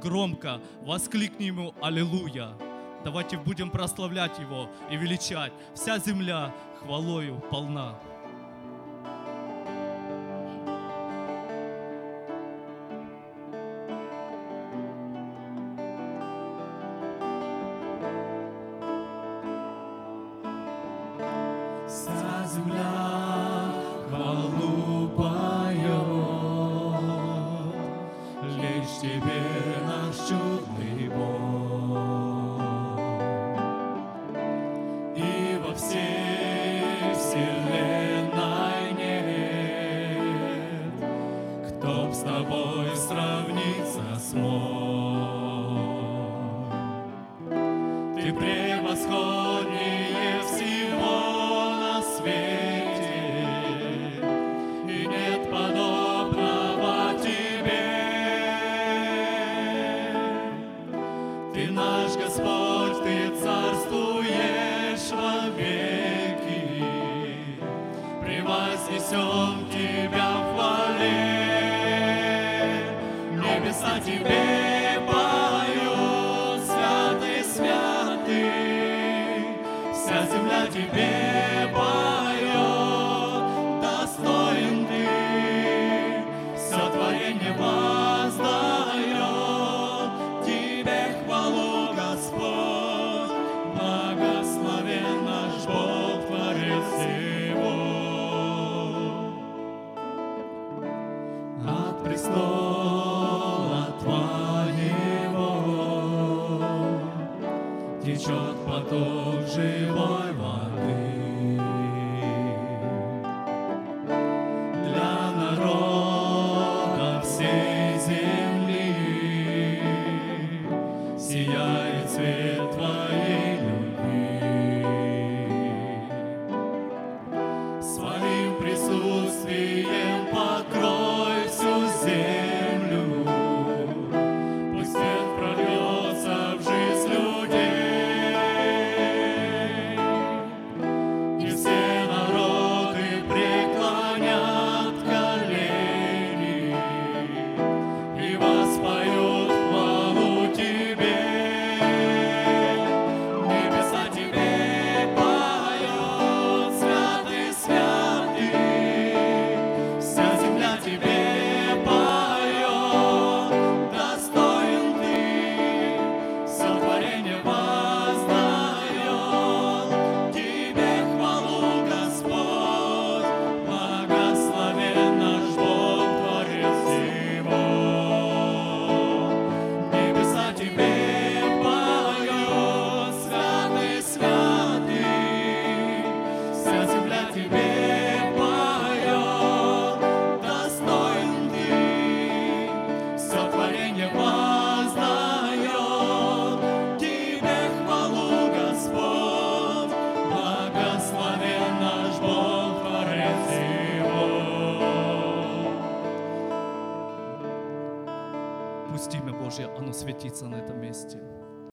громко воскликнем ему «Аллилуйя!» Давайте будем прославлять Его и величать. Вся земля хвалою полна. Вся земля чтоб с тобой сравниться смог. Ты превосходнее всего на свете, и нет подобного тебе. Ты наш Господь, ты царствуешь во веки, превознесем тебя. тебе. течет поток живой воды. пусть имя Божье, оно светится на этом месте.